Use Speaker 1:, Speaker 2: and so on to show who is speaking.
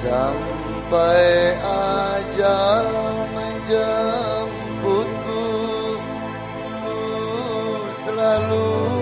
Speaker 1: Sampai ajal menjemputku Ku selalu